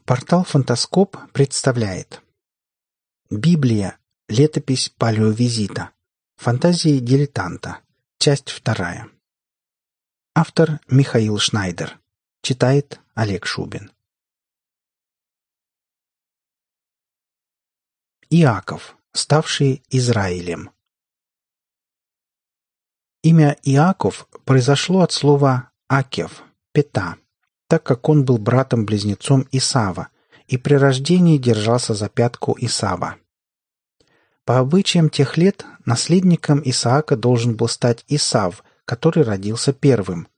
Портал «Фантаскоп» представляет Библия. Летопись палеовизита. Фантазии дилетанта. Часть вторая. Автор Михаил Шнайдер. Читает Олег Шубин. Иаков, ставший Израилем. Имя Иаков произошло от слова «акев» – «пята», так как он был братом-близнецом Исава и при рождении держался за пятку Исава. По обычаям тех лет наследником Исаака должен был стать Исав, который родился первым.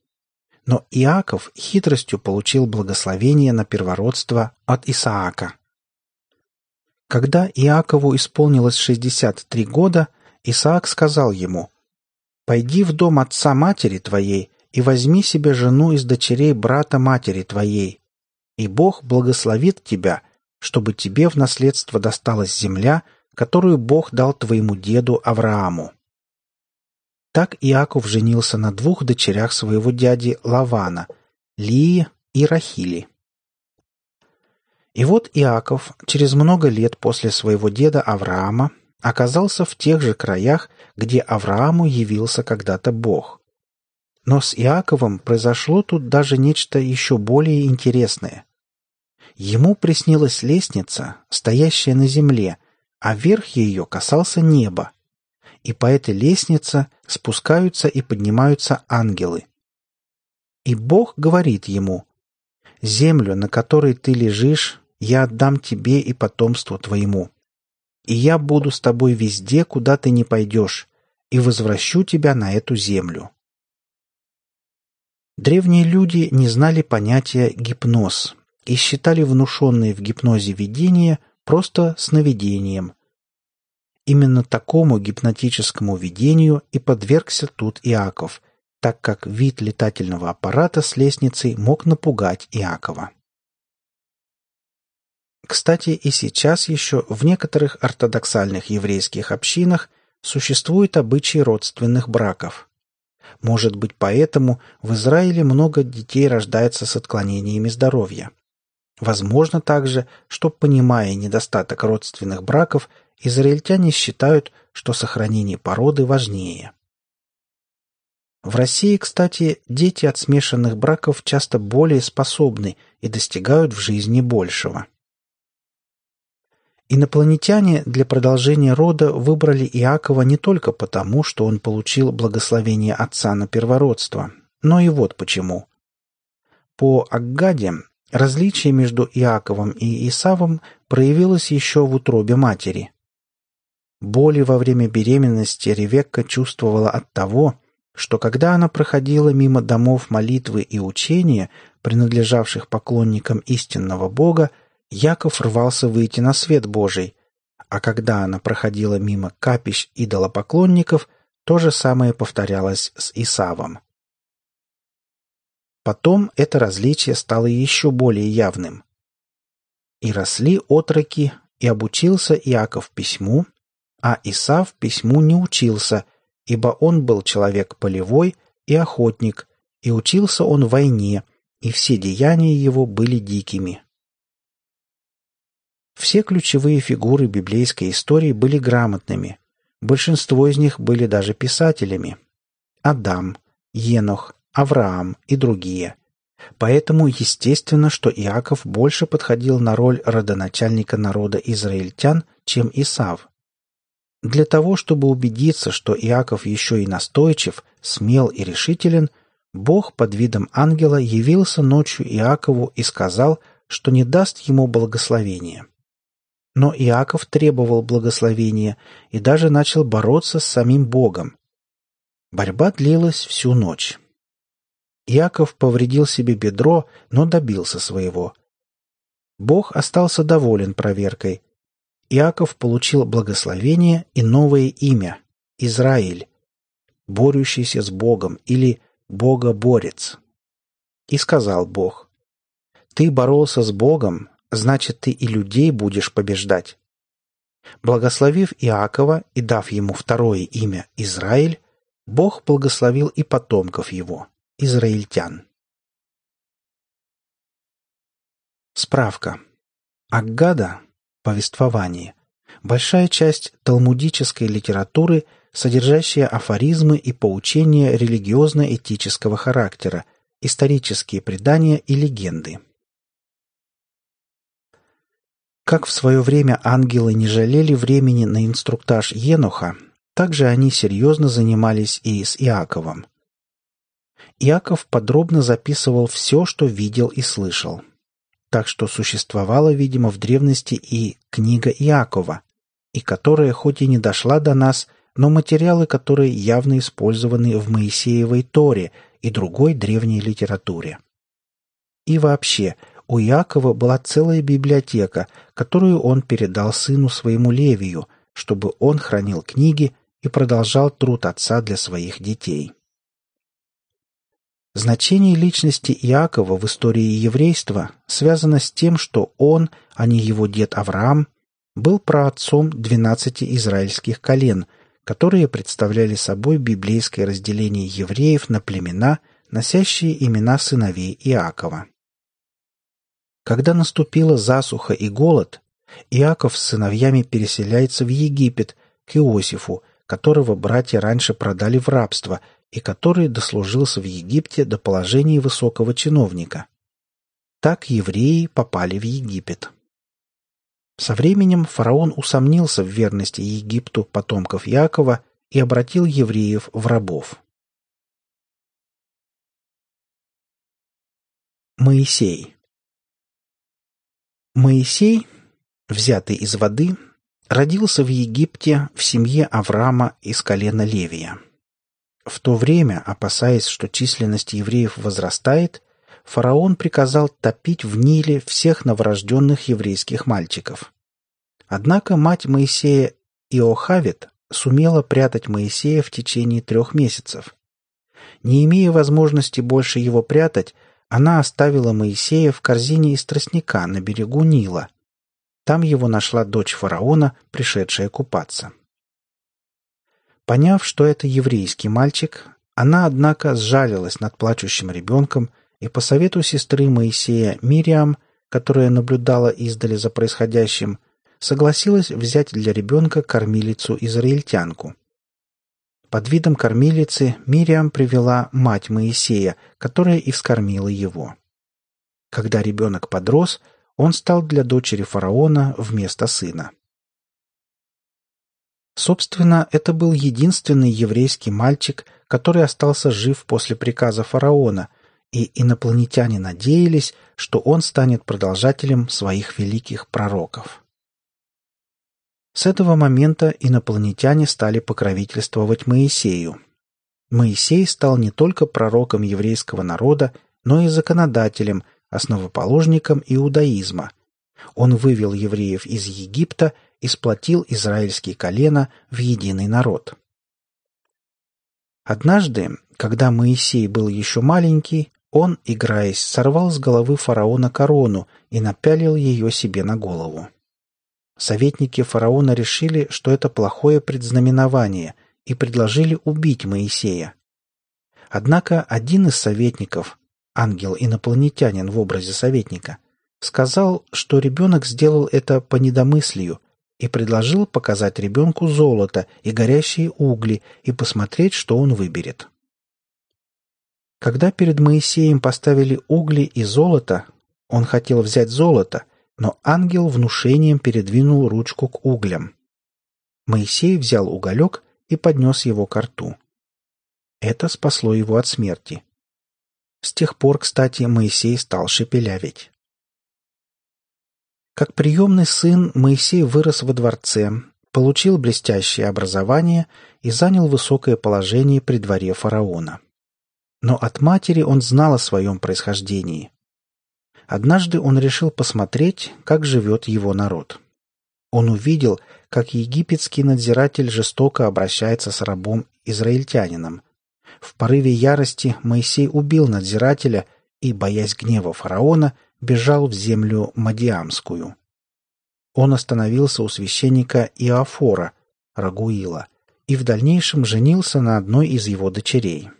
Но Иаков хитростью получил благословение на первородство от Исаака. Когда Иакову исполнилось 63 года, Исаак сказал ему, «Пойди в дом отца матери твоей и возьми себе жену из дочерей брата матери твоей, и Бог благословит тебя, чтобы тебе в наследство досталась земля, которую Бог дал твоему деду Аврааму». Так Иаков женился на двух дочерях своего дяди Лавана, Лии и Рахили. И вот Иаков через много лет после своего деда Авраама оказался в тех же краях, где Аврааму явился когда-то Бог. Но с Иаковом произошло тут даже нечто еще более интересное. Ему приснилась лестница, стоящая на земле, а верх ее касался неба. И по этой лестнице спускаются и поднимаются ангелы. И Бог говорит ему, «Землю, на которой ты лежишь, я отдам тебе и потомству твоему. И я буду с тобой везде, куда ты не пойдешь, и возвращу тебя на эту землю». Древние люди не знали понятия «гипноз» и считали внушенные в гипнозе видения просто сновидением. Именно такому гипнотическому видению и подвергся тут Иаков, так как вид летательного аппарата с лестницей мог напугать Иакова. Кстати, и сейчас еще в некоторых ортодоксальных еврейских общинах существуют обычаи родственных браков. Может быть, поэтому в Израиле много детей рождается с отклонениями здоровья. Возможно также, что, понимая недостаток родственных браков, израильтяне считают, что сохранение породы важнее. В России, кстати, дети от смешанных браков часто более способны и достигают в жизни большего. Инопланетяне для продолжения рода выбрали Иакова не только потому, что он получил благословение отца на первородство, но и вот почему. По Аггаде различие между Иаковом и Исавом проявилось еще в утробе матери. Боли во время беременности Ревекка чувствовала от того, что когда она проходила мимо домов молитвы и учения, принадлежавших поклонникам истинного Бога, Яков рвался выйти на свет Божий, а когда она проходила мимо капищ идолопоклонников, то же самое повторялось с Исавом. Потом это различие стало еще более явным. И росли отроки, и обучился Иаков письму, а Исав письму не учился, ибо он был человек полевой и охотник, и учился он войне, и все деяния его были дикими. Все ключевые фигуры библейской истории были грамотными. Большинство из них были даже писателями. Адам, Енох, Авраам и другие. Поэтому естественно, что Иаков больше подходил на роль родоначальника народа израильтян, чем Исав. Для того, чтобы убедиться, что Иаков еще и настойчив, смел и решителен, Бог под видом ангела явился ночью Иакову и сказал, что не даст ему благословения. Но Иаков требовал благословения и даже начал бороться с самим Богом. Борьба длилась всю ночь. Иаков повредил себе бедро, но добился своего. Бог остался доволен проверкой. Иаков получил благословение и новое имя – Израиль, борющийся с Богом или Бога-борец. И сказал Бог, «Ты боролся с Богом, значит, ты и людей будешь побеждать. Благословив Иакова и дав ему второе имя Израиль, Бог благословил и потомков его, израильтян. Справка. Аггада – повествование. Большая часть талмудической литературы, содержащая афоризмы и поучения религиозно-этического характера, исторические предания и легенды. Как в свое время ангелы не жалели времени на инструктаж Енуха, так же они серьезно занимались и с Иаковом. Иаков подробно записывал все, что видел и слышал. Так что существовала, видимо, в древности и книга Иакова, и которая хоть и не дошла до нас, но материалы которые явно использованы в Моисеевой Торе и другой древней литературе. И вообще – у Иакова была целая библиотека, которую он передал сыну своему Левию, чтобы он хранил книги и продолжал труд отца для своих детей. Значение личности Иакова в истории еврейства связано с тем, что он, а не его дед Авраам, был праотцом двенадцати израильских колен, которые представляли собой библейское разделение евреев на племена, носящие имена сыновей Иакова. Когда наступила засуха и голод, Иаков с сыновьями переселяется в Египет, к Иосифу, которого братья раньше продали в рабство и который дослужился в Египте до положения высокого чиновника. Так евреи попали в Египет. Со временем фараон усомнился в верности Египту потомков Якова и обратил евреев в рабов. Моисей Моисей, взятый из воды, родился в Египте в семье Авраама из колена Левия. В то время, опасаясь, что численность евреев возрастает, фараон приказал топить в Ниле всех новорожденных еврейских мальчиков. Однако мать Моисея Иохавит сумела прятать Моисея в течение трех месяцев. Не имея возможности больше его прятать, она оставила Моисея в корзине из тростника на берегу Нила. Там его нашла дочь фараона, пришедшая купаться. Поняв, что это еврейский мальчик, она, однако, сжалилась над плачущим ребенком и по совету сестры Моисея Мириам, которая наблюдала издали за происходящим, согласилась взять для ребенка кормилицу-израильтянку. Под видом кормилицы Мириам привела мать Моисея, которая и вскормила его. Когда ребенок подрос, он стал для дочери фараона вместо сына. Собственно, это был единственный еврейский мальчик, который остался жив после приказа фараона, и инопланетяне надеялись, что он станет продолжателем своих великих пророков. С этого момента инопланетяне стали покровительствовать Моисею. Моисей стал не только пророком еврейского народа, но и законодателем, основоположником иудаизма. Он вывел евреев из Египта и сплотил израильские колена в единый народ. Однажды, когда Моисей был еще маленький, он, играясь, сорвал с головы фараона корону и напялил ее себе на голову. Советники фараона решили, что это плохое предзнаменование, и предложили убить Моисея. Однако один из советников, ангел-инопланетянин в образе советника, сказал, что ребенок сделал это по недомыслию и предложил показать ребенку золото и горящие угли и посмотреть, что он выберет. Когда перед Моисеем поставили угли и золото, он хотел взять золото, но ангел внушением передвинул ручку к углям. Моисей взял уголек и поднес его к рту. Это спасло его от смерти. С тех пор, кстати, Моисей стал шепелявить. Как приемный сын Моисей вырос во дворце, получил блестящее образование и занял высокое положение при дворе фараона. Но от матери он знал о своем происхождении. Однажды он решил посмотреть, как живет его народ. Он увидел, как египетский надзиратель жестоко обращается с рабом-израильтянином. В порыве ярости Моисей убил надзирателя и, боясь гнева фараона, бежал в землю Мадиамскую. Он остановился у священника Иофора, Рагуила, и в дальнейшем женился на одной из его дочерей.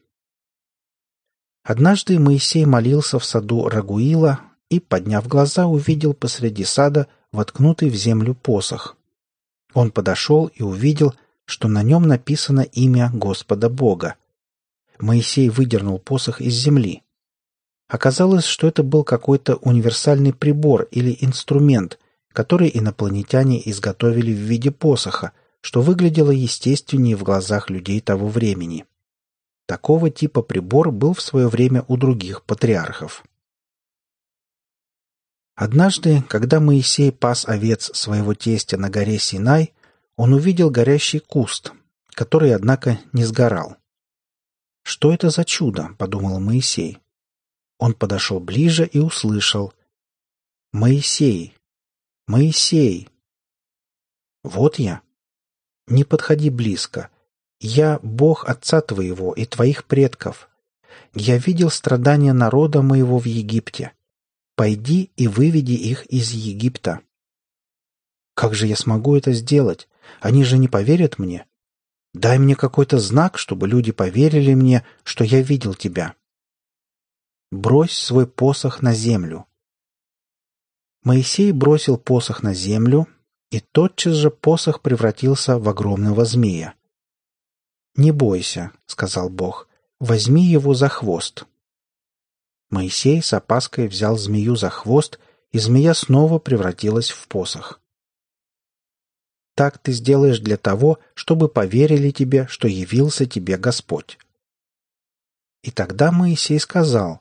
Однажды Моисей молился в саду Рагуила, и, подняв глаза, увидел посреди сада воткнутый в землю посох. Он подошел и увидел, что на нем написано имя Господа Бога. Моисей выдернул посох из земли. Оказалось, что это был какой-то универсальный прибор или инструмент, который инопланетяне изготовили в виде посоха, что выглядело естественнее в глазах людей того времени. Такого типа прибор был в свое время у других патриархов. Однажды, когда Моисей пас овец своего тестя на горе Синай, он увидел горящий куст, который, однако, не сгорал. «Что это за чудо?» — подумал Моисей. Он подошел ближе и услышал. «Моисей! Моисей!» «Вот я!» «Не подходи близко. Я Бог Отца твоего и твоих предков. Я видел страдания народа моего в Египте. Пойди и выведи их из Египта». «Как же я смогу это сделать? Они же не поверят мне. Дай мне какой-то знак, чтобы люди поверили мне, что я видел тебя. Брось свой посох на землю. Моисей бросил посох на землю, и тотчас же посох превратился в огромного змея. «Не бойся», — сказал Бог, — «возьми его за хвост». Моисей с опаской взял змею за хвост, и змея снова превратилась в посох. Так ты сделаешь для того, чтобы поверили тебе, что явился тебе Господь. И тогда Моисей сказал,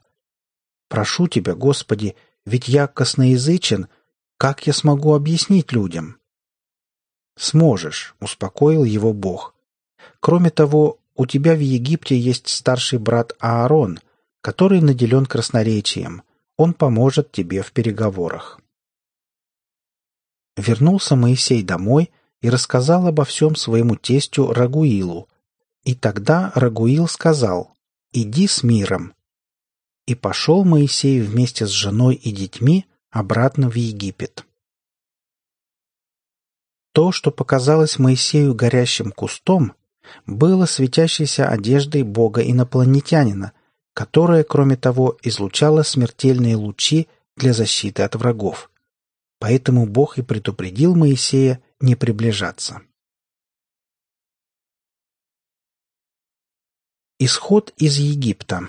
«Прошу тебя, Господи, ведь я косноязычен, как я смогу объяснить людям?» «Сможешь», — успокоил его Бог. «Кроме того, у тебя в Египте есть старший брат Аарон, который наделен красноречием. Он поможет тебе в переговорах». Вернулся Моисей домой — и рассказал обо всем своему тестю Рагуилу. И тогда Рагуил сказал «Иди с миром». И пошел Моисей вместе с женой и детьми обратно в Египет. То, что показалось Моисею горящим кустом, было светящейся одеждой бога-инопланетянина, которая, кроме того, излучала смертельные лучи для защиты от врагов. Поэтому Бог и предупредил Моисея не приближаться. Исход из Египта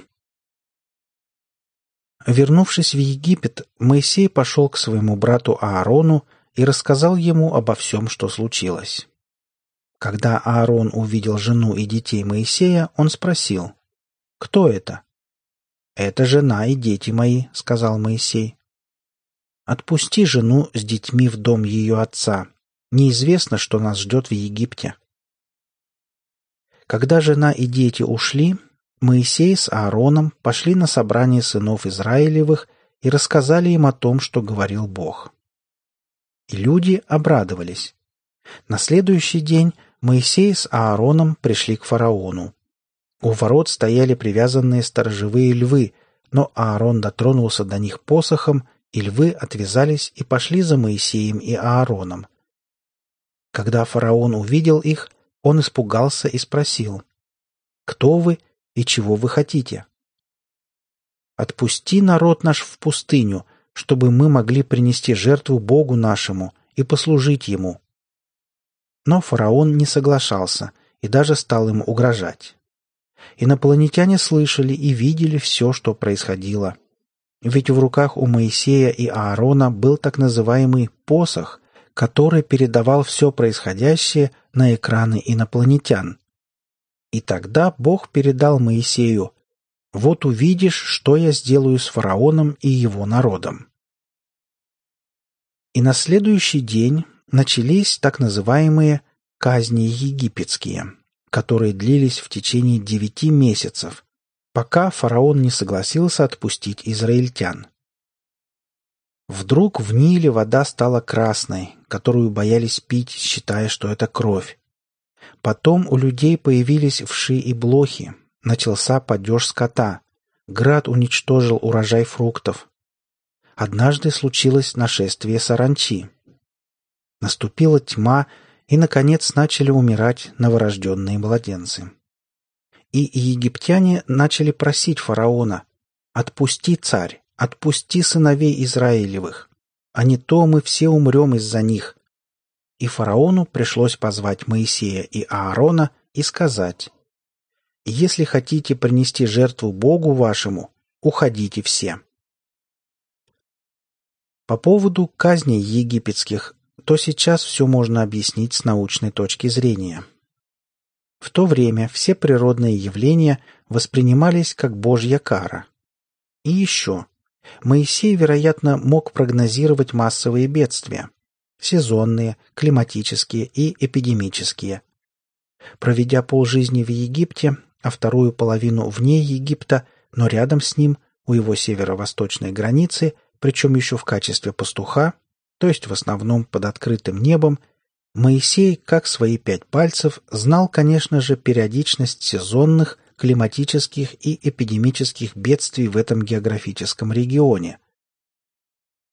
Вернувшись в Египет, Моисей пошел к своему брату Аарону и рассказал ему обо всем, что случилось. Когда Аарон увидел жену и детей Моисея, он спросил, «Кто это?» «Это жена и дети мои», — сказал Моисей. «Отпусти жену с детьми в дом ее отца, Неизвестно, что нас ждет в Египте. Когда жена и дети ушли, Моисей с Аароном пошли на собрание сынов Израилевых и рассказали им о том, что говорил Бог. И люди обрадовались. На следующий день Моисей с Аароном пришли к фараону. У ворот стояли привязанные сторожевые львы, но Аарон дотронулся до них посохом, и львы отвязались и пошли за Моисеем и Аароном. Когда фараон увидел их, он испугался и спросил, «Кто вы и чего вы хотите?» «Отпусти народ наш в пустыню, чтобы мы могли принести жертву Богу нашему и послужить Ему». Но фараон не соглашался и даже стал им угрожать. Инопланетяне слышали и видели все, что происходило. Ведь в руках у Моисея и Аарона был так называемый посох, который передавал все происходящее на экраны инопланетян. И тогда Бог передал Моисею «Вот увидишь, что я сделаю с фараоном и его народом». И на следующий день начались так называемые «казни египетские», которые длились в течение девяти месяцев, пока фараон не согласился отпустить израильтян. Вдруг в Ниле вода стала красной, которую боялись пить, считая, что это кровь. Потом у людей появились вши и блохи. Начался падеж скота. Град уничтожил урожай фруктов. Однажды случилось нашествие саранчи. Наступила тьма, и, наконец, начали умирать новорожденные младенцы. И египтяне начали просить фараона «Отпусти, царь, отпусти сыновей Израилевых, а не то мы все умрем из-за них». И фараону пришлось позвать Моисея и Аарона и сказать, «Если хотите принести жертву Богу вашему, уходите все». По поводу казней египетских, то сейчас все можно объяснить с научной точки зрения. В то время все природные явления воспринимались как божья кара. И еще. Моисей, вероятно, мог прогнозировать массовые бедствия – сезонные, климатические и эпидемические. Проведя полжизни в Египте, а вторую половину вне Египта, но рядом с ним, у его северо-восточной границы, причем еще в качестве пастуха, то есть в основном под открытым небом, Моисей, как свои пять пальцев, знал, конечно же, периодичность сезонных, климатических и эпидемических бедствий в этом географическом регионе.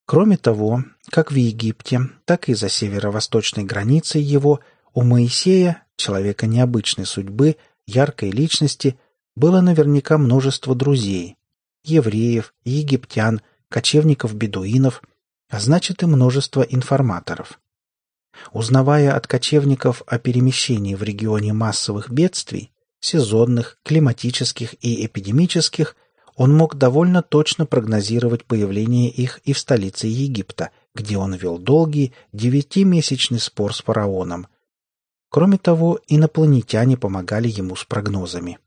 Кроме того, как в Египте, так и за северо-восточной границей его, у Моисея, человека необычной судьбы, яркой личности, было наверняка множество друзей – евреев, египтян, кочевников-бедуинов, а значит и множество информаторов. Узнавая от кочевников о перемещении в регионе массовых бедствий, сезонных, климатических и эпидемических, он мог довольно точно прогнозировать появление их и в столице Египта, где он вел долгий девятимесячный спор с фараоном. Кроме того, инопланетяне помогали ему с прогнозами.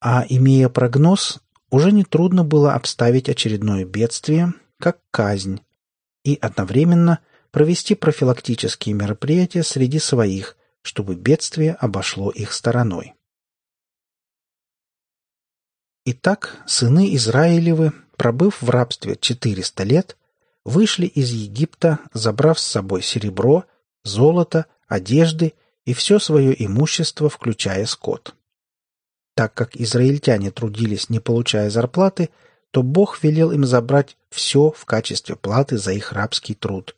А имея прогноз, уже нетрудно было обставить очередное бедствие как казнь и одновременно – провести профилактические мероприятия среди своих, чтобы бедствие обошло их стороной. Итак, сыны Израилевы, пробыв в рабстве 400 лет, вышли из Египта, забрав с собой серебро, золото, одежды и все свое имущество, включая скот. Так как израильтяне трудились, не получая зарплаты, то Бог велел им забрать все в качестве платы за их рабский труд,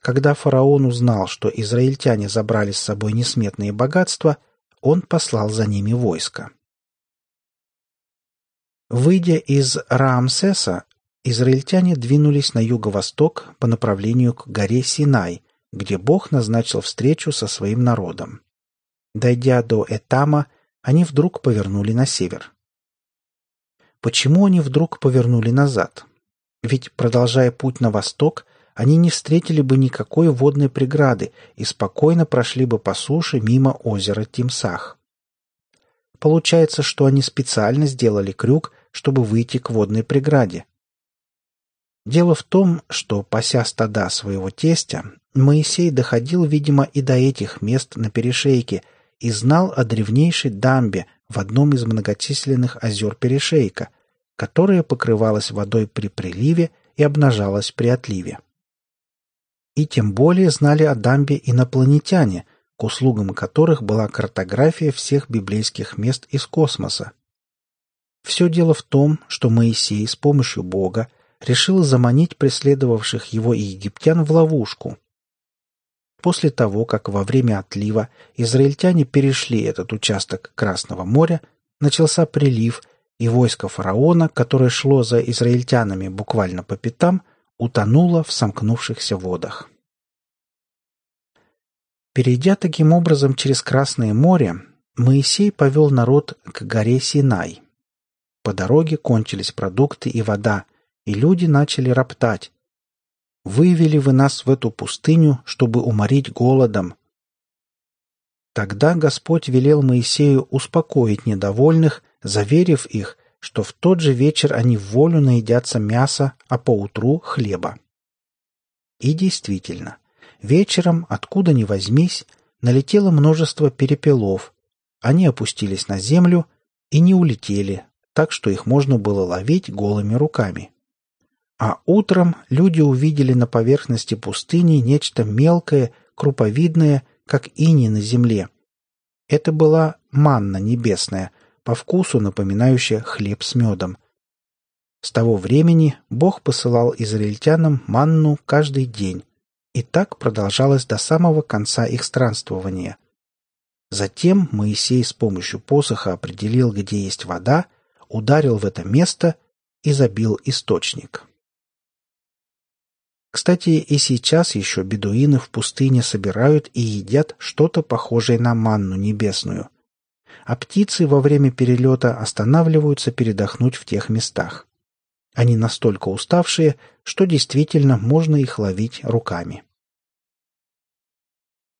когда фараон узнал, что израильтяне забрали с собой несметные богатства, он послал за ними войско. Выйдя из Раамсеса, израильтяне двинулись на юго-восток по направлению к горе Синай, где Бог назначил встречу со своим народом. Дойдя до Этама, они вдруг повернули на север. Почему они вдруг повернули назад? Ведь, продолжая путь на восток, они не встретили бы никакой водной преграды и спокойно прошли бы по суше мимо озера Тимсах. Получается, что они специально сделали крюк, чтобы выйти к водной преграде. Дело в том, что, пася стада своего тестя, Моисей доходил, видимо, и до этих мест на перешейке и знал о древнейшей дамбе в одном из многочисленных озер перешейка, которая покрывалась водой при приливе и обнажалась при отливе и тем более знали о дамбе инопланетяне, к услугам которых была картография всех библейских мест из космоса. Все дело в том, что Моисей с помощью Бога решил заманить преследовавших его египтян в ловушку. После того, как во время отлива израильтяне перешли этот участок Красного моря, начался прилив, и войско фараона, которое шло за израильтянами буквально по пятам – утонула в сомкнувшихся водах. Перейдя таким образом через Красное море, Моисей повел народ к горе Синай. По дороге кончились продукты и вода, и люди начали роптать. «Вывели вы нас в эту пустыню, чтобы уморить голодом». Тогда Господь велел Моисею успокоить недовольных, заверив их, что в тот же вечер они в волю наедятся мяса, а поутру — хлеба. И действительно, вечером, откуда ни возьмись, налетело множество перепелов. Они опустились на землю и не улетели, так что их можно было ловить голыми руками. А утром люди увидели на поверхности пустыни нечто мелкое, круповидное, как ини на земле. Это была манна небесная — по вкусу напоминающая хлеб с медом. С того времени Бог посылал израильтянам манну каждый день, и так продолжалось до самого конца их странствования. Затем Моисей с помощью посоха определил, где есть вода, ударил в это место, и забил источник. Кстати, и сейчас еще бедуины в пустыне собирают и едят что-то похожее на манну небесную. А птицы во время перелета останавливаются передохнуть в тех местах. Они настолько уставшие, что действительно можно их ловить руками.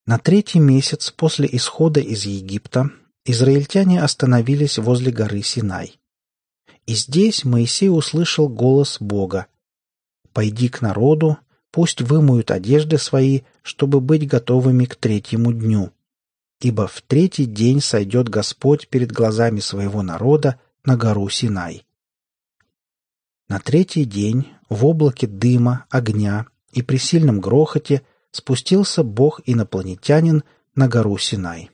На третий месяц после исхода из Египта израильтяне остановились возле горы Синай. И здесь Моисей услышал голос Бога. «Пойди к народу Пусть вымоют одежды свои, чтобы быть готовыми к третьему дню. Ибо в третий день сойдет Господь перед глазами своего народа на гору Синай. На третий день в облаке дыма, огня и при сильном грохоте спустился Бог-инопланетянин на гору Синай.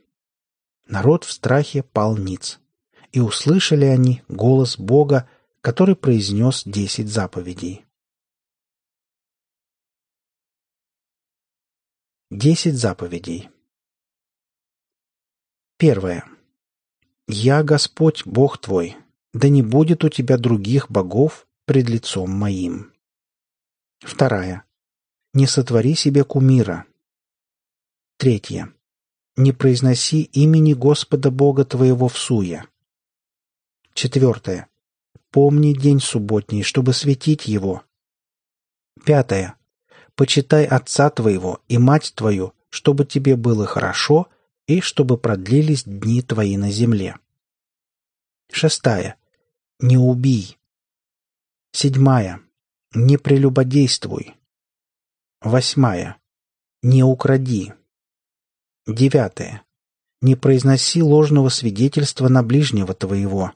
Народ в страхе пал ниц, и услышали они голос Бога, который произнес десять заповедей. Десять заповедей. Первое. «Я Господь, Бог твой, да не будет у тебя других богов пред лицом моим». Вторая. «Не сотвори себе кумира». Третье. «Не произноси имени Господа Бога твоего в суе». Четвертое. «Помни день субботний, чтобы светить его». Пятое почитай отца твоего и мать твою, чтобы тебе было хорошо и чтобы продлились дни твои на земле. Шестая. Не убий. Седьмая. Не прелюбодействуй. Восьмая. Не укради. Девятая. Не произноси ложного свидетельства на ближнего твоего.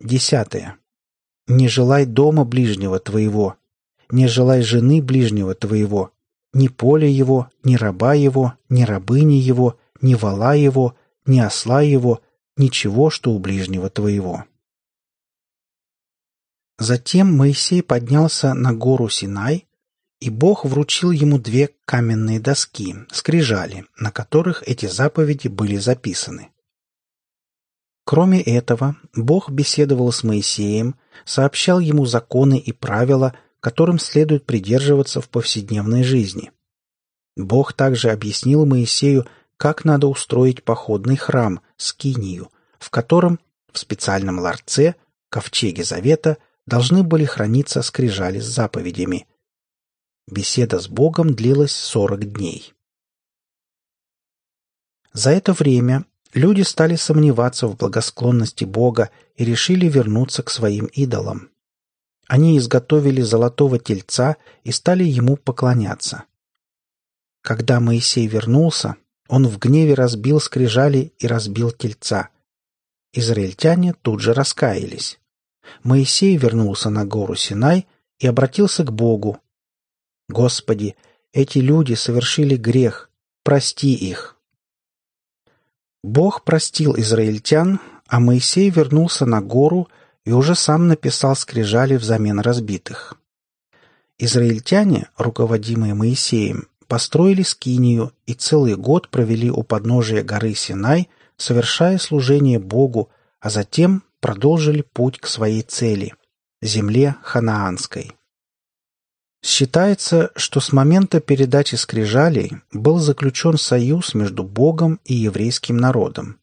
Десятое. Не желай дома ближнего твоего, не желай жены ближнего твоего, ни поля его, ни раба его, ни рабыни его, ни вала его, ни осла его, ничего, что у ближнего твоего». Затем Моисей поднялся на гору Синай, и Бог вручил ему две каменные доски, скрижали, на которых эти заповеди были записаны. Кроме этого, Бог беседовал с Моисеем, сообщал ему законы и правила, которым следует придерживаться в повседневной жизни. Бог также объяснил Моисею, как надо устроить походный храм, скинию, в котором в специальном ларце, ковчеге завета, должны были храниться скрижали с заповедями. Беседа с Богом длилась сорок дней. За это время люди стали сомневаться в благосклонности Бога и решили вернуться к своим идолам. Они изготовили золотого тельца и стали ему поклоняться. Когда Моисей вернулся, он в гневе разбил скрижали и разбил тельца. Израильтяне тут же раскаялись. Моисей вернулся на гору Синай и обратился к Богу. «Господи, эти люди совершили грех, прости их». Бог простил израильтян, а Моисей вернулся на гору и уже сам написал скрижали взамен разбитых. Израильтяне, руководимые Моисеем, построили скинию и целый год провели у подножия горы Синай, совершая служение Богу, а затем продолжили путь к своей цели – земле ханаанской. Считается, что с момента передачи скрижалей был заключен союз между Богом и еврейским народом.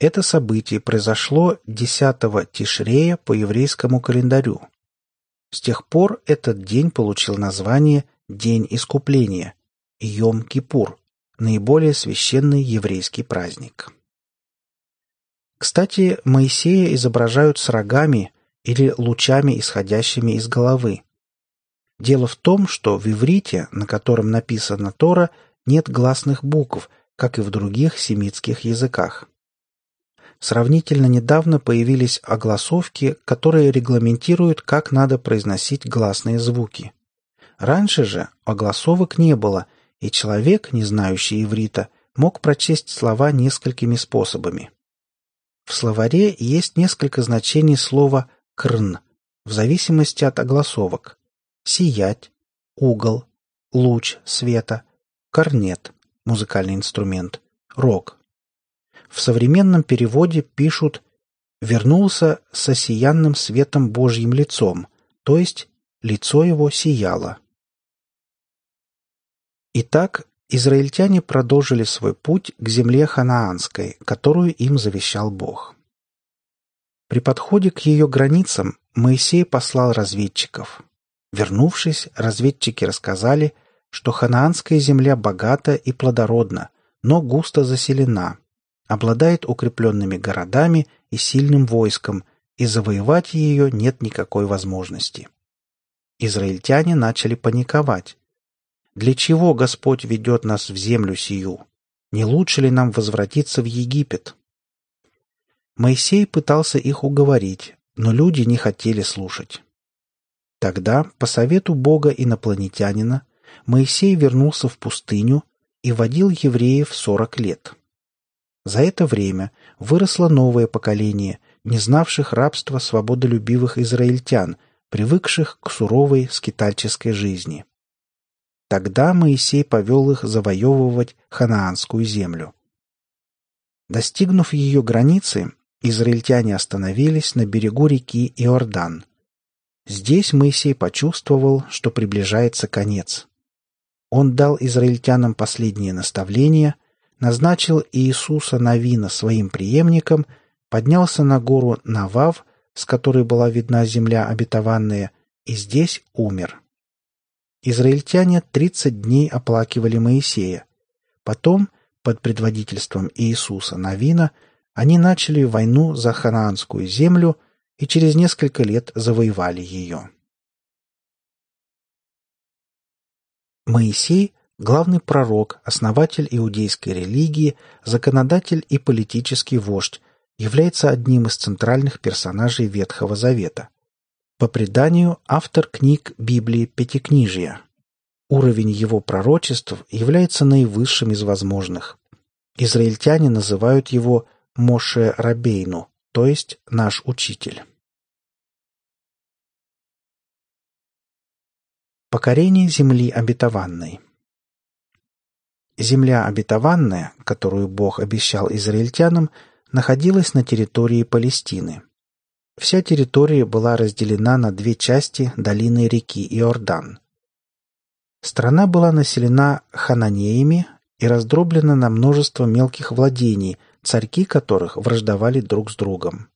Это событие произошло 10 Тишрея по еврейскому календарю. С тех пор этот день получил название День искупления – Йом-Кипур, наиболее священный еврейский праздник. Кстати, Моисея изображают с рогами или лучами, исходящими из головы. Дело в том, что в иврите, на котором написана Тора, нет гласных букв, как и в других семитских языках. Сравнительно недавно появились огласовки, которые регламентируют, как надо произносить гласные звуки. Раньше же огласовок не было, и человек, не знающий иврита, мог прочесть слова несколькими способами. В словаре есть несколько значений слова «крн» в зависимости от огласовок. Сиять, угол, луч света, корнет, музыкальный инструмент, рог, в современном переводе пишут вернулся с осиянным светом Божьим лицом, то есть лицо его сияло. Итак, израильтяне продолжили свой путь к земле ханаанской, которую им завещал Бог. При подходе к ее границам Моисей послал разведчиков. Вернувшись, разведчики рассказали, что ханаанская земля богата и плодородна, но густо заселена, обладает укрепленными городами и сильным войском, и завоевать ее нет никакой возможности. Израильтяне начали паниковать. «Для чего Господь ведет нас в землю сию? Не лучше ли нам возвратиться в Египет?» Моисей пытался их уговорить, но люди не хотели слушать. Тогда, по совету Бога инопланетянина, Моисей вернулся в пустыню и водил евреев сорок лет. За это время выросло новое поколение, не знавших рабства свободолюбивых израильтян, привыкших к суровой скитальческой жизни. Тогда Моисей повел их завоевывать ханаанскую землю. Достигнув ее границы, израильтяне остановились на берегу реки Иордан. Здесь Моисей почувствовал, что приближается конец. Он дал израильтянам последние наставления, назначил Иисуса Навина своим преемником, поднялся на гору Навав, с которой была видна земля обетованная, и здесь умер. Израильтяне тридцать дней оплакивали Моисея. Потом, под предводительством Иисуса Навина, они начали войну за ханаанскую землю и через несколько лет завоевали ее. Моисей – главный пророк, основатель иудейской религии, законодатель и политический вождь, является одним из центральных персонажей Ветхого Завета. По преданию, автор книг Библии Пятикнижия. Уровень его пророчеств является наивысшим из возможных. Израильтяне называют его Моше Рабейну, то есть наш учитель. Покорение земли обетованной Земля обетованная, которую Бог обещал израильтянам, находилась на территории Палестины. Вся территория была разделена на две части долины реки Иордан. Страна была населена хананеями и раздроблена на множество мелких владений, царьки которых враждовали друг с другом.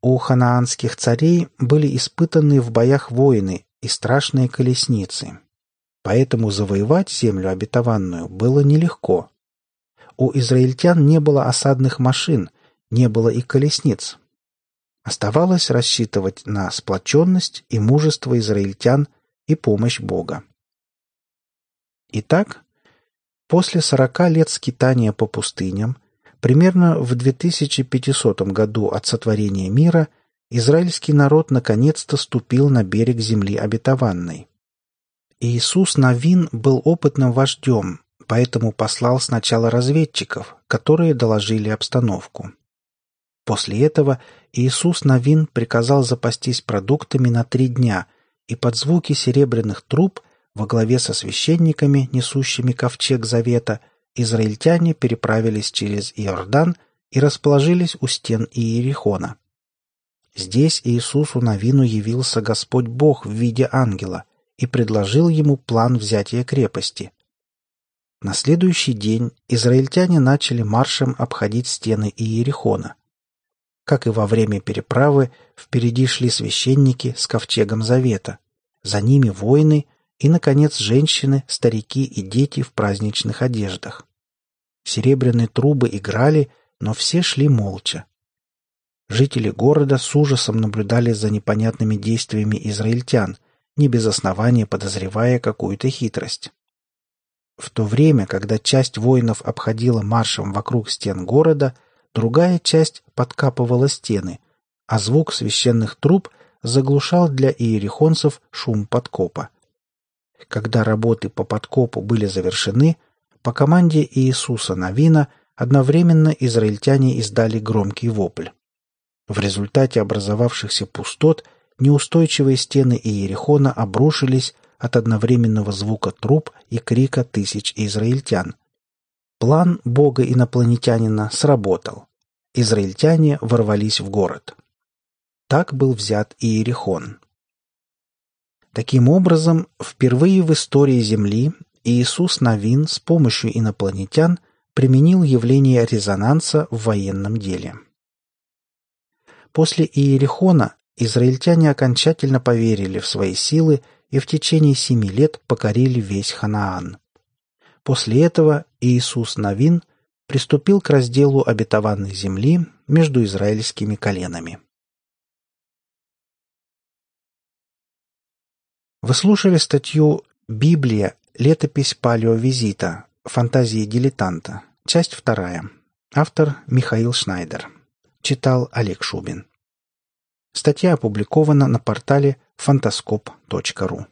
У ханаанских царей были испытаны в боях воины и страшные колесницы. Поэтому завоевать землю обетованную было нелегко. У израильтян не было осадных машин, не было и колесниц. Оставалось рассчитывать на сплоченность и мужество израильтян и помощь Бога. Итак, после сорока лет скитания по пустыням, примерно в 2500 году от сотворения мира – израильский народ наконец-то ступил на берег земли обетованной. Иисус Навин был опытным вождем, поэтому послал сначала разведчиков, которые доложили обстановку. После этого Иисус Навин приказал запастись продуктами на три дня, и под звуки серебряных труб во главе со священниками, несущими ковчег завета, израильтяне переправились через Иордан и расположились у стен Иерихона. Здесь Иисусу Навину явился Господь Бог в виде ангела и предложил ему план взятия крепости. На следующий день израильтяне начали маршем обходить стены Иерихона. Как и во время переправы, впереди шли священники с ковчегом завета, за ними воины и, наконец, женщины, старики и дети в праздничных одеждах. Серебряные трубы играли, но все шли молча. Жители города с ужасом наблюдали за непонятными действиями израильтян, не без основания подозревая какую-то хитрость. В то время, когда часть воинов обходила маршем вокруг стен города, другая часть подкапывала стены, а звук священных труб заглушал для иерихонцев шум подкопа. Когда работы по подкопу были завершены, по команде Иисуса Навина одновременно израильтяне издали громкий вопль. В результате образовавшихся пустот неустойчивые стены Иерихона обрушились от одновременного звука труб и крика тысяч израильтян. План бога-инопланетянина сработал. израильтяне ворвались в город. Так был взят Иерихон. Таким образом, впервые в истории Земли Иисус Новин с помощью инопланетян применил явление резонанса в военном деле. После Иерихона израильтяне окончательно поверили в свои силы и в течение семи лет покорили весь Ханаан. После этого Иисус Новин приступил к разделу обетованной земли между израильскими коленами. Вы слушали статью «Библия. Летопись палеовизита. Фантазии дилетанта». Часть вторая. Автор Михаил Шнайдер. Читал Олег Шубин. Статья опубликована на портале фантаскоп.ру.